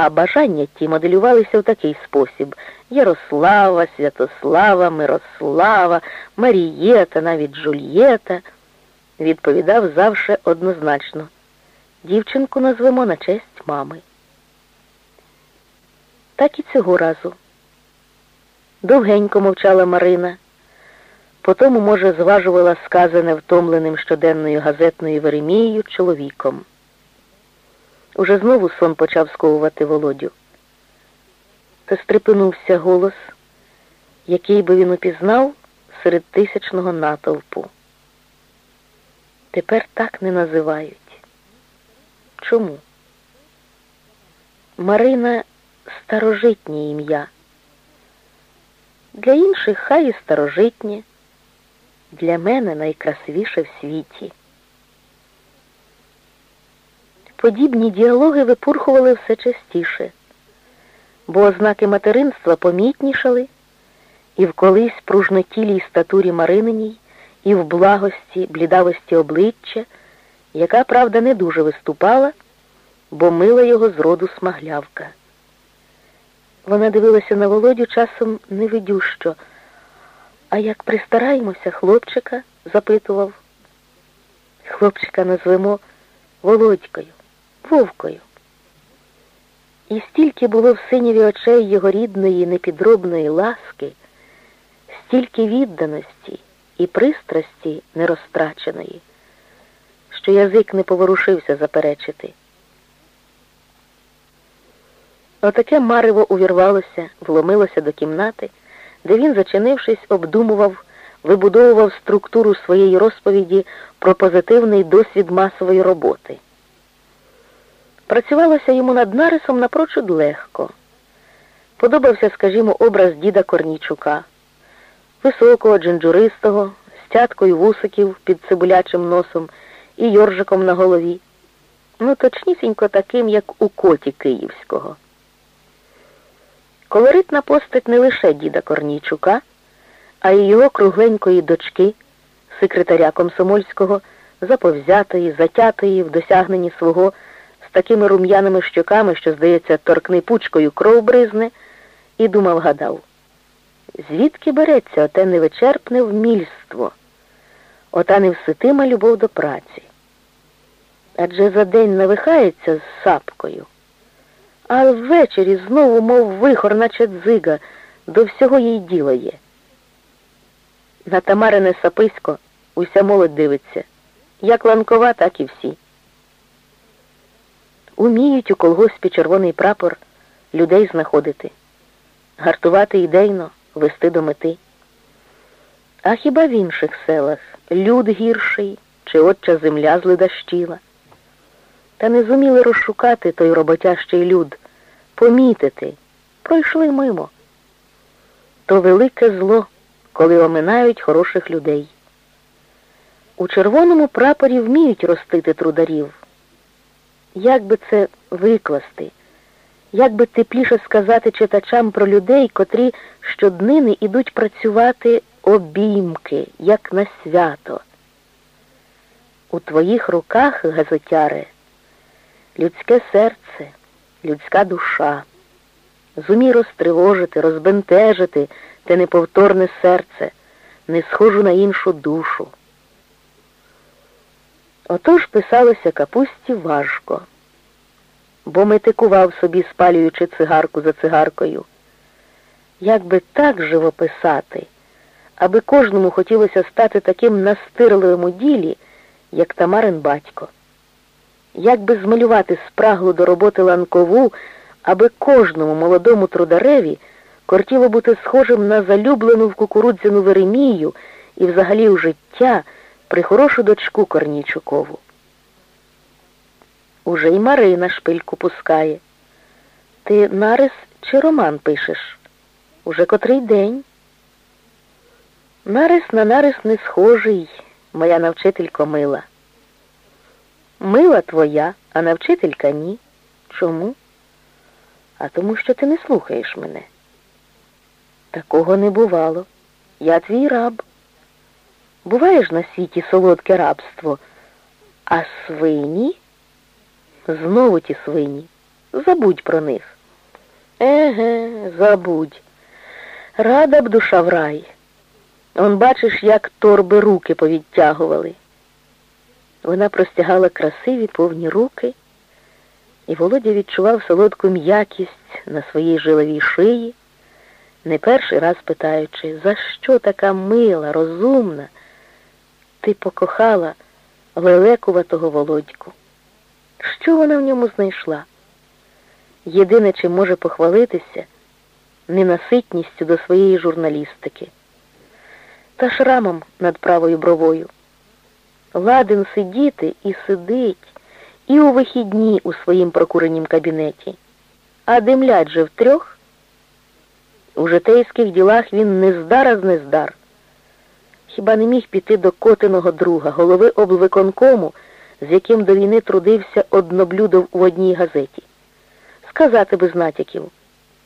а бажання ті моделювалися в такий спосіб Ярослава, Святослава, Мирослава, Марієта, навіть Жульєта, відповідав завше однозначно. Дівчинку назвемо на честь мами. Так і цього разу. Довгенько мовчала Марина. Потому, може, зважувала сказане втомленим щоденною газетною Веремією чоловіком. Уже знову сон почав сковувати володю. Та стрепенувся голос, який би він упізнав серед тисячного натовпу. Тепер так не називають. Чому? Марина старожитнє ім'я. Для інших хай і старожитнє, для мене найкрасивіше в світі. Подібні діалоги випурхували все частіше, бо ознаки материнства помітнішали і в колись пружнотілій статурі Марининій, і в благості, блідавості обличчя, яка, правда, не дуже виступала, бо мила його з роду смаглявка. Вона дивилася на володю часом невидющо. А як пристараємося хлопчика, запитував. Хлопчика назвемо Володькою, Вовкою. І стільки було в синєві очей його рідної, непідробної ласки, стільки відданості і пристрасті нерозтраченої, що язик не поворушився заперечити. Отаке марево увірвалося, вломилося до кімнати, де він, зачинившись, обдумував, вибудовував структуру своєї розповіді про позитивний досвід масової роботи. Працювалося йому над нарисом напрочуд легко. Подобався, скажімо, образ діда Корнійчука, високого, джинджуристого, з тяткою вусиків під цибулячим носом і йоржиком на голові. Ну, точнісінько таким, як у коті Київського. Колоритна постать не лише діда Корнійчука, а й його кругленької дочки, секретаря комсомольського, заповзятої, затятої в досягненні свого з такими рум'яними щоками, що, здається, торкни пучкою кров бризне, і думав, гадав, звідки береться оте невичерпне вмільство, ота невситима любов до праці. Адже за день навихається з сапкою а ввечері знову, мов вихор, наче дзига, до всього їй діло є. На Тамарине саписько уся молодь дивиться, як ланкова, так і всі. Уміють у колгоспі червоний прапор людей знаходити, гартувати ідейно, вести до мети. А хіба в інших селах люд гірший чи отча земля злидащила? Та не зуміли розшукати той роботящий люд, помітити, пройшли мимо. То велике зло, коли оминають хороших людей. У червоному прапорі вміють ростити трударів. Як би це викласти, як би тепліше сказати читачам про людей, котрі щоднини ідуть працювати обіймки, як на свято. У твоїх руках, газетяре, людське серце, людська душа. Зумій розтривожити, розбентежити те неповторне серце, не схожу на іншу душу. Отож писалося капусті важко, бо метикував собі, спалюючи цигарку за цигаркою. Як би так живописати, аби кожному хотілося стати таким настирливим у ділі, як Тамарин батько як би змалювати спраглу до роботи ланкову, аби кожному молодому трудареві кортіло бути схожим на залюблену в кукурудзяну Веремію і взагалі у життя прихорошу дочку Корнійчукову. Уже й Марина шпильку пускає. Ти нарис чи роман пишеш? Уже котрий день? Нарис на нарис не схожий, моя навчителько мила. Мила твоя, а навчителька ні. Чому? А тому, що ти не слухаєш мене. Такого не бувало. Я твій раб. Буває ж на світі солодке рабство, а свині знову ті свині. Забудь про них. Еге, забудь. Рада б душа в рай. Он бачиш, як торби руки повідтягували. Вона простягала красиві повні руки, і Володя відчував солодку м'якість на своїй жиловій шиї, не перший раз питаючи, за що така мила, розумна, ти покохала лелекуватого Володьку? Що вона в ньому знайшла? Єдине, чим може похвалитися, ненаситністю до своєї журналістики та шрамом над правою бровою. Ладен сидіти і сидить, і у вихідні у своїм прокуренім кабінеті, а димлять же втрьох. У житейських ділах він не здар, а з нездар. Хіба не міг піти до котиного друга, голови облвиконкому, з яким до війни трудився одноблюдов у одній газеті? Сказати без натяків.